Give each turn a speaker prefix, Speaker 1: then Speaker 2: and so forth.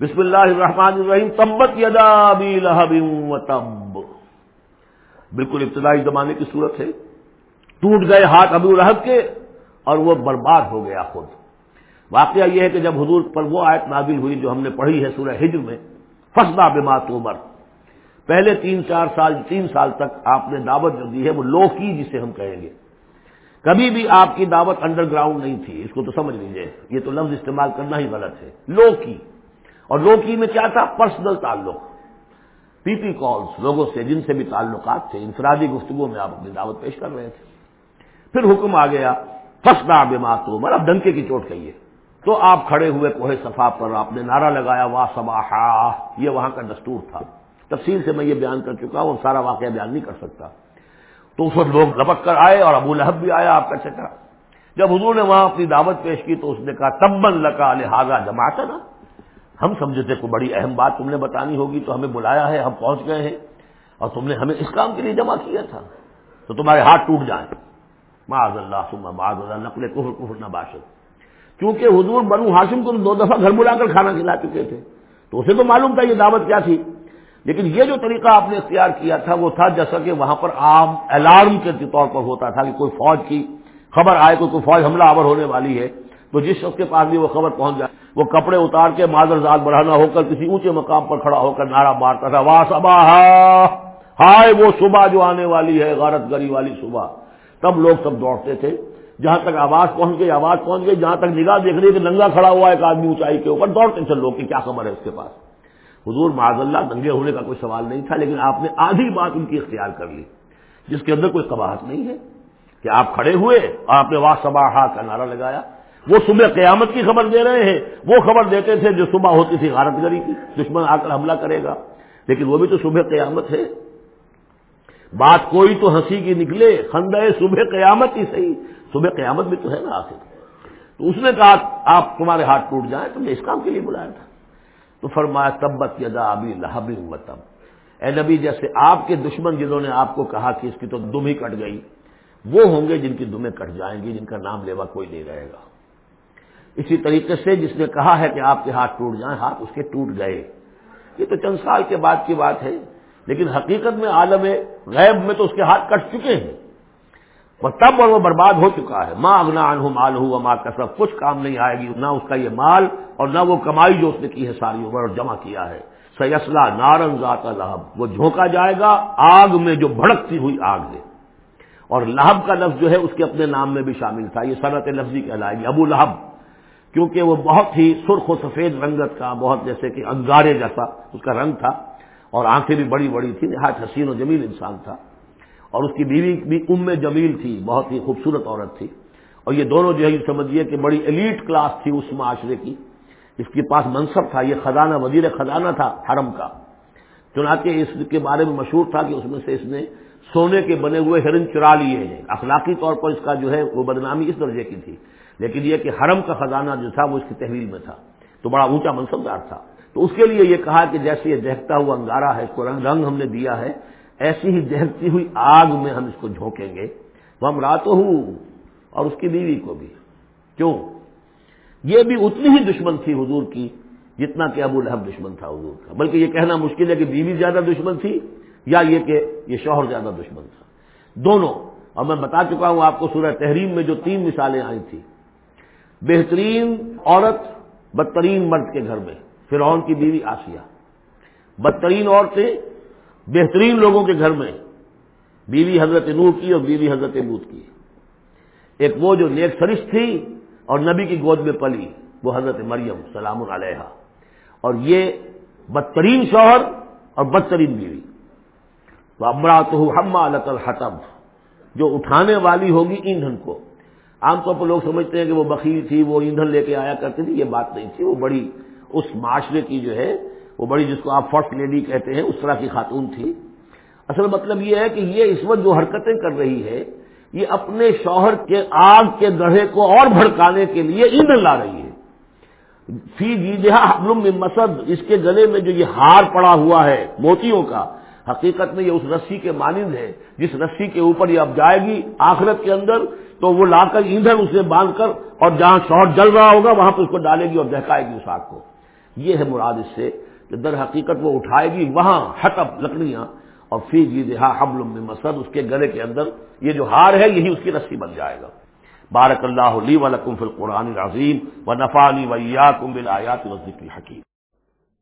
Speaker 1: بسم اللہ الرحمن الرحیم تبت یدا ابی لہب و تب بالکل ابتدائی زمانے کی صورت ہے۔ ٹوٹ گئے ہاتھ ابو لہب کے اور وہ برباد ہو گیا خود۔ واقعہ یہ ہے کہ جب حضور پر وہ آیت نازل ہوئی جو ہم نے پڑھی ہے سورہ ہجر میں فسنا بما تومر۔ پہلے تین چار سال، تین سال تک آپ نے دعوت جو دی ہے، وہ لو کی جسے ہم کہیں گے۔ کبھی بھی آپ کی دعوت انڈر گراؤنڈ نہیں تھی، اس کو تو سمجھ لیجیے یہ تو لفظ استعمال کرنا ہی غلط ہے۔ لو کی۔ اور لو کی میں کیا تھا؟ پرسنل تعلق. پی پی کالز لوگوں سے، جن سے بھی تعلقات تھے، انفرادی گفتگو میں آپ اپنی دعوت پیش کر رہے تھے. پھر حکم آ گیا فسنا بما تومر، اب ڈنکے کی چوٹ کہیے. تو آپ کھڑے ہوئے کوہ صفا پر آپ نے نعرہ لگایا، وا سبا یہ وہاں کا دستور تھا. تفصیل سے میں یہ بیان کر چکا ہوں، سارا واقعہ بیان نہیں کر سکتا. تو اس وقت لوگ لپک کر آئے اور ابو لہب بھی آیا، آپ کا چچا. جب حضور نے وہاں اپنی دعوت پیش کی تو اس نے کہا، تبن لکا لہٰذا جماعت نا ہم سمجھے تھے کوئی بڑی اہم بات تم نے بتانی ہوگی تو ہمیں بلایا ہے، ہم پہنچ گئے ہیں۔ اور تم نے ہمیں اس کام کے لیے جمع کیا تھا۔ تو تمہارے ہاتھ ٹوٹ جائیں۔ معاذ اللہ معاذ اللہ، نقل کفر کفر نہ باشد۔ کیونکہ حضور بنو ہاشم کو دو دفعہ گھر بلا کر کھانا کھلا چکے تھے۔ تو اسے تو معلوم تھا یہ دعوت کیا تھی۔ لیکن یہ جو طریقہ آپ نے اختیار کیا تھا، وہ تھا جیسا کہ وہاں پر عام الارم کے طور پر ہوتا تھا کہ کوئی فوج کی خبر آئے، کوئی فوج حملہ آور ہونے والی ہے۔ تو جس شخص کے پاس بھی وہ خبر پہنچ جائے، وہ کپڑے اتار کے مادر زاد بڑھانا ہو کر کسی اونچے مقام پر کھڑا ہو کر نعرہ مارتا تھا وا سبا ہاں، ہائے وہ صبح جو آنے والی ہے، غارت گری والی صبح۔ تب لوگ سب دوڑتے تھے، جہاں تک آواز پہنچ گئی، آواز پہنچ گئی، جہاں تک نگاہ دیکھ رہی ہے کہ ننگا کھڑا ہوا ایک آدمی اونچائی کے اوپر دوڑتے تھے، لوگ کی کیا خبر ہے اس کے پاس۔ حضور معاذ اللہ ننگے ہونے کا کوئی سوال نہیں تھا، لیکن آپ نے آدھی بات ان کی اختیار کر لی، جس کے اندر کوئی قباحت نہیں ہے کہ آپ کھڑے ہوئے اور آپ نے واہ سبا ہاں کا نعرہ لگایا۔ وہ صبح قیامت کی خبر دے رہے ہیں وہ خبر دیتے تھے جو صبح ہوتی تھی غارت گری کی، دشمن آ کر حملہ کرے گا۔ لیکن وہ بھی تو صبح قیامت ہے۔ بات کوئی تو ہنسی کی نکلے خندے صبح قیامت ہی صحیح۔ صبح قیامت بھی تو ہے نا آخر۔ تو اس نے کہا، آپ تمہارے ہاتھ ٹوٹ جائیں، تم نے اس کام کے لیے بلایا تھا۔ تو فرمایا، تبت یدا ابھی لہبی متب اے نبی، جیسے آپ کے دشمن جنہوں نے آپ کو کہا کہ اس کی تو دم ہی کٹ گئی، وہ ہوں گے جن کی دمیں کٹ جائیں گی، جن کا نام لیوا کوئی نہیں رہے گا۔ اسی طریقے سے جس نے کہا ہے کہ آپ کے ہاتھ ٹوٹ جائیں، ہاتھ اس کے ٹوٹ گئے۔ یہ تو چند سال کے بعد کی بات ہے، لیکن حقیقت میں عالم غیب میں تو اس کے ہاتھ کٹ چکے ہیں۔ وہ تب اور وہ برباد ہو چکا ہے۔ ماں اگنا انہ مال ہوا ماں کا سب کچھ کام نہیں آئے گی، نہ اس کا یہ مال اور نہ وہ کمائی جو اس نے کی ہے ساری عمر اور جمع کیا ہے۔ سیسلا نارن ذات لہب وہ جھونکا جائے گا آگ میں جو بھڑکتی ہوئی آگ ہے اور لہب کا لفظ جو ہے، اس کے اپنے نام میں بھی شامل تھا۔ یہ صنعت لفظی کہلائے گی، ابو لہب کیونکہ وہ بہت ہی سرخ و سفید رنگت کا، بہت جیسے کہ انگارے جیسا اس کا رنگ تھا، اور آنکھیں بھی بڑی بڑی تھی نہایت حسین و جمیل انسان تھا۔ اور اس کی بیوی بھی ام جمیل تھی، بہت ہی خوبصورت عورت تھی۔ اور یہ دونوں جو ہے، یہ سمجھیے کہ بڑی ایلیٹ کلاس تھی اس معاشرے کی۔ اس کے پاس منصب تھا، یہ خزانہ، وزیر خزانہ تھا حرم کا۔ چنانچہ اس کے بارے میں مشہور تھا کہ اس میں سے اس نے سونے کے بنے ہوئے ہرن چرا لیے ہیں۔ اخلاقی طور پر اس کا جو ہے، وہ بدنامی اس درجے کی تھی۔ لیکن یہ کہ حرم کا خزانہ جو تھا وہ اس کی تحویل میں تھا، تو بڑا اونچا منصبدار تھا۔ تو اس کے لیے یہ کہا کہ جیسے یہ دہتا ہوا انگارا ہے، اس کو رنگ رنگ ہم نے دیا ہے، ایسی ہی دہتی ہوئی آگ میں ہم اس کو جھونکیں گے۔ وہ ہم راتوں ہوں اور اس کی بیوی کو بھی۔ کیوں؟ یہ بھی اتنی ہی دشمن تھی حضور کی، جتنا کہ ابو لہب دشمن تھا حضور کا۔ بلکہ یہ کہنا مشکل ہے کہ بیوی زیادہ دشمن تھی، یا یہ کہ یہ شوہر زیادہ دشمن تھا۔ دونوں، اور میں بتا چکا ہوں آپ کو سورہ تحریم میں جو تین مثالیں آئی تھی بہترین عورت، بدترین مرد کے گھر میں، فرعون کی بیوی آسیہ۔ بدترین عورتیں بہترین لوگوں کے گھر میں، بیوی حضرت نور کی اور بیوی حضرت بوت کی۔ ایک وہ جو نیک سرش تھی اور نبی کی گود میں پلی، وہ حضرت مریم، سلام علیہ اور یہ بدترین شوہر اور بدترین بیوی۔ تو امرا تو ہم الحتب جو اٹھانے والی ہوگی ایندھن کو۔ عام طور پر لوگ سمجھتے ہیں کہ وہ بخیر تھی، وہ ایندھن لے کے آیا کرتی تھی، یہ بات نہیں تھی۔ وہ بڑی، اس معاشرے کی جو ہے، وہ بڑی جس کو آپ فرسٹ لیڈی کہتے ہیں، اس طرح کی خاتون تھی۔ اصل مطلب یہ ہے کہ یہ اس وقت جو حرکتیں کر رہی ہے، یہ اپنے شوہر کے آگ کے گڑھے کو اور بھڑکانے کے لیے ایندھن لا رہی ہے۔ فی جی حبلم مسد، اس کے گلے میں جو یہ ہار پڑا ہوا ہے موتیوں کا، حقیقت میں یہ اس رسی کے مانند ہے۔ جس رسی کے اوپر یہ اب جائے گی، آخرت کے اندر تو وہ لا کر ایندھن اسے باندھ کر اور جہاں شوہر جل رہا ہوگا وہاں پہ اس کو ڈالے گی اور دہکائے گی اس آگ کو۔ یہ ہے مراد اس سے کہ در حقیقت وہ اٹھائے گی، وہاں حتب لکڑیاں اور فی جی دہا حبل مسد، اس کے گلے کے اندر یہ جو ہار ہے، یہی اس کی رسی بن جائے گا۔ بارک اللہ علی ولکم فی القرآن العظیم و نفانی ویا کم بل آیات وزی حکیم